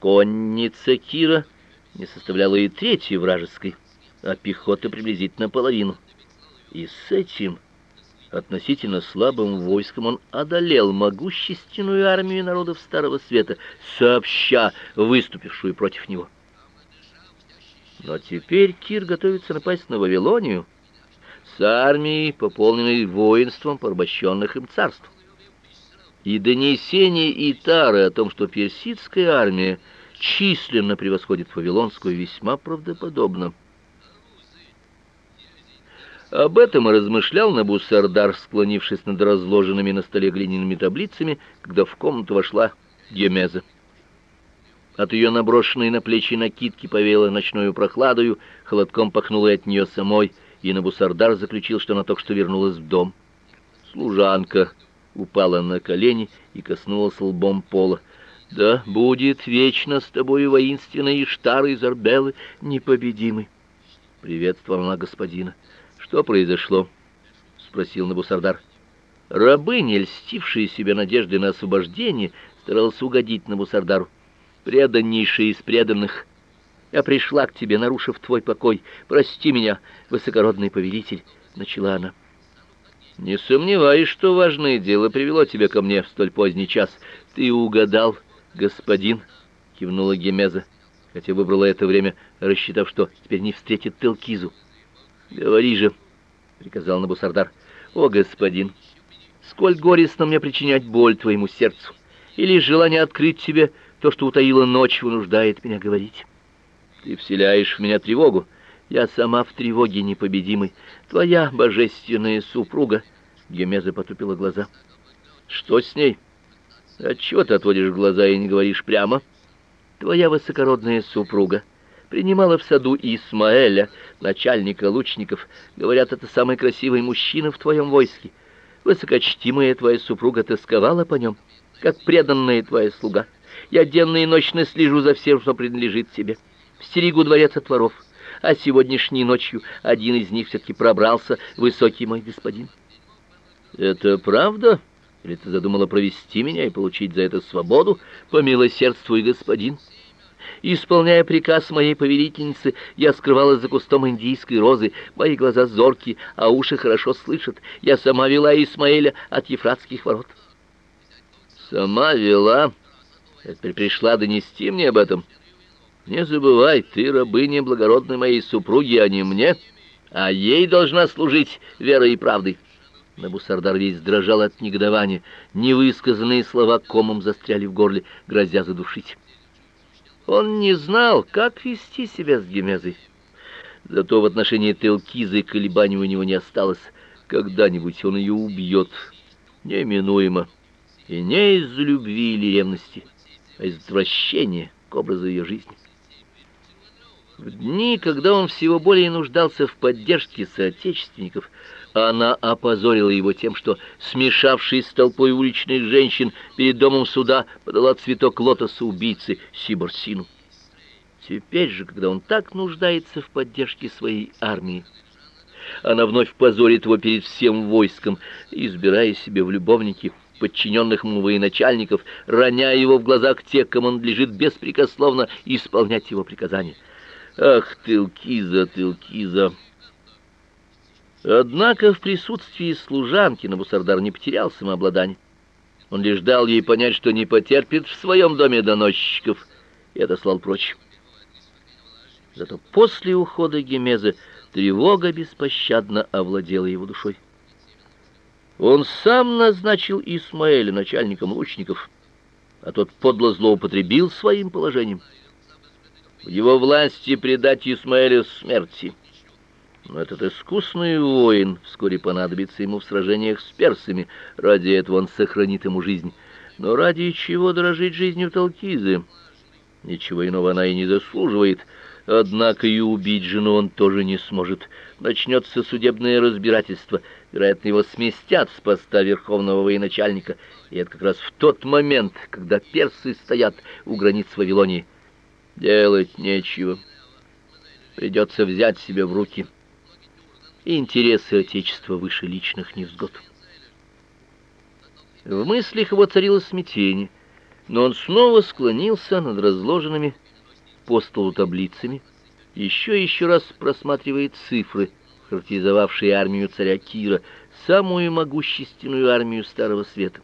Конница Кира не составляла и трети вражеской, а пехота приблизительно половину. И с этим относительно слабым войском он одолел могущественную армию народов Старого Света, сообща выступившую против него. Но теперь Кир готовится напасть на Вавилонию с армией, пополненной воинством порабощенных им царств. И донесение Итары о том, что персидская армия численно превосходит вавилонскую, весьма правдоподобно. Об этом размышлял Набусардар, склонившись над разложенными на столе глиняными таблицами, когда в комнату вошла Гемеза. От ее наброшенной на плечи накидки повеяло ночную прохладою, холодком пахнуло от нее самой, и Набусардар заключил, что она только что вернулась в дом. Служанка упала на колени и коснулась лбом пола. Да будет вечно с тобой воинственный Иштар из Арбелы непобедимый. Приветствовала она господина. Что произошло? спросил Набусардар. Рабыня, льстившая себе надеждой на освобождение, старалась угодить Набусардару. Преданнейшая из преданных, я пришла к тебе, нарушив твой покой. Прости меня, высокородный повелитель, начала она. Не сомневаюсь, что важное дело привело тебя ко мне в столь поздний час. Ты угадал, господин, кивнула Гемеза, хотя выбрала это время, рассчитав, что теперь не встретит Телкизу. Говори же, приказал Набусардар. О, господин, сколь горестно мне причинять боль твоему сердцу, или желание открыть тебе то, что утаила ночь, вынуждает меня говорить. Ты вселяешь в меня тревогу. Я сама в тревоге непобедимой. Твоя божественная супруга, Гемеза потупила глаза. Что с ней? Отчего ты отводишь глаза и не говоришь прямо? Твоя высокородная супруга принимала в саду Исмаэля, начальника лучников. Говорят, это самый красивый мужчина в твоем войске. Высокочтимая твоя супруга тосковала по нем, как преданная твоя слуга. Я денно и ночно слежу за всем, что принадлежит тебе. Стерегу дворец от воров. А сегодняшней ночью один из них все таки пробрался, высокий мой господин. Это правда? Или ты задумала провести меня и получить за это свободу? Помилосердствуй, господин. Исполняя приказ моей повелительницы, я скрывалась за кустом индийской розы. Мои глаза зоркие, а уши хорошо слышат. Я сама вела Исмаэля от Ефратских ворот. Сама вела? Теперь пришла донести мне об этом. Не забывай, ты рабыня благородной моей супруги, а не мне, а ей должна служить верой и правдой. Набусардар весь дрожал от негодования. Невысказанные слова комом застряли в горле, грозя задушить. Он не знал, как вести себя с Гемезой. Зато в отношении Телкизы колебаний у него не осталось. Когда-нибудь он ее убьет, неминуемо. И не из любви или ревности, а из отвращения к образу ее жизни. В дни, когда он всего более нуждался в поддержке соотечественников, она опозорила его тем, что, смешавшись с толпой уличных женщин перед домом суда, подала цветок лотоса убийце Сиборсину. Теперь же, когда он так нуждается в поддержке своей армии, она вновь позорит его перед всем войском, избирая себе в любовники подчиненных ему военачальников, роняя его в глазах тех, кому он надлежит беспрекословно исполнять его приказания. Ах, Тылкиза, Тылкиза! Однако в присутствии служанки Набусардар не потерял самообладание. Он лишь дал ей понять, что не потерпит в своем доме доносчиков, и отослал прочь. Зато после ухода Гемезы тревога беспощадно овладела его душой. Он сам назначил Исмаэля начальником лучников, а тот подло злоупотребил своим положением. В его власти предать Исмаэля смерти — но этот искусный воин вскоре понадобится ему в сражениях с персами. Ради этого он сохранит ему жизнь. Но ради чего дорожить жизнью Талкизы? Ничего иного она и не заслуживает. Однако и убить жену он тоже не сможет. Начнется судебное разбирательство. Вероятно, его сместят с поста верховного военачальника. И это как раз в тот момент, когда персы стоят у границ Вавилонии. Делать нечего. Придется взять себя в руки интересы отечества выше личных невзгод. В мыслях его царило смятение. Но он снова склонился над разложенными по столу таблицами, еще и еще раз просматривает цифры, характеризовавшие армию царя Кира, самую могущественную армию Старого Света.